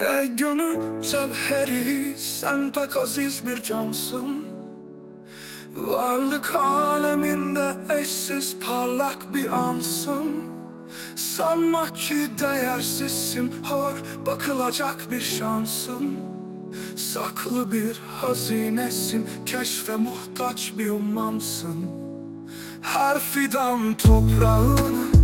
Ey gönül cevheri sen pek aziz bir cansın. Varlık aleminde eşsiz parlak bir ansın. Sanma ki değersizsin hor bakılacak bir şansın. Saklı bir hazinesin keşfe muhtaç bir ummansın Her fidan toprağını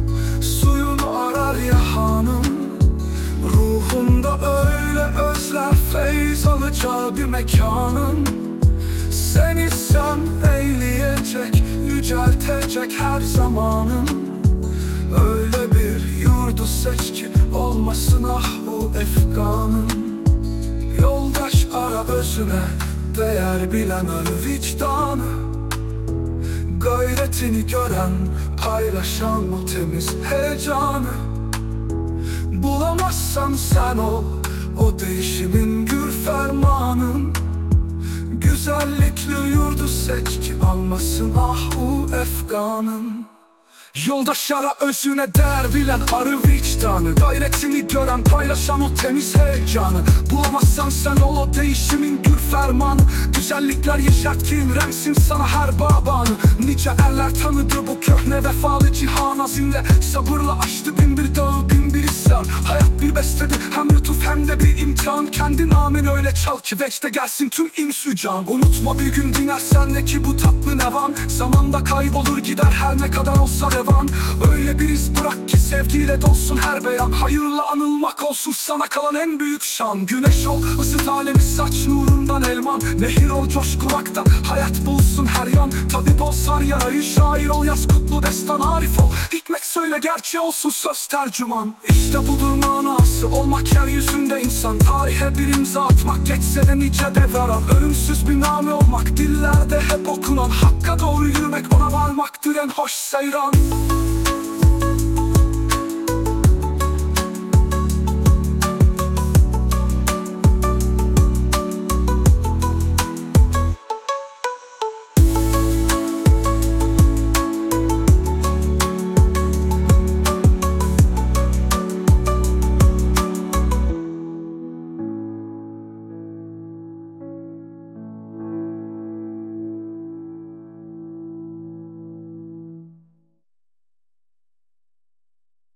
mekanın. Seni sen eyleyecek, yüceltecek her zamanın. Öyle bir yurdu seç ki olmasın ah bu efkanın Yoldaş ara özüne, değer bilen öl vicdanı. Gayretini gören, paylaşan o temiz heyecanı. Bulamazsan sen ol O değişimin Güzellikli yurdu seç ki almasın. Ah bu efkanın Yoldaş ara özüne değer bilen arı vicdanı. Gayretini gören paylaşan o temiz heyecanı. Bulamazsan sen ol o değişimin gür fermanı. Güzellikler yeşert ki imrensin sana her babanı. Nice erler tanıdı bu köhne vefalı cihan azimle Sabırla aştı bin bir dağı bin bir isyan. Hayat bir bestedi hem lütuf hem de bir imtihan Kendi namin öyle çal ki vecde gelsin tüm insücan Unutma bir gün dinersen ne ki bu tatlı nevan Zamanda kaybolur gider her ne kadar olsa revan. Öyle bir iz bırak ki sevgiyle dolsun her beyan. Hayırla anılmak olsun sana kalan en büyük şan. Güneş ol ısıt alemi saç nurundan elman. Nehir ol coşkulaktan hayat bulsun her yan. Tabip ol sar yarayı şair ol yaz kutlu destan arif ol. Hikmet söyle gerçeği olsun söz tercüman. İşte budur manası. Olmak yeryüzünde insan. Tarihe bir imza atmak geçse de nice devran Ölümsüz bir name olmak dillerde hep okunan. Hakka doğru yürümek ona varmaktır en hoş seyran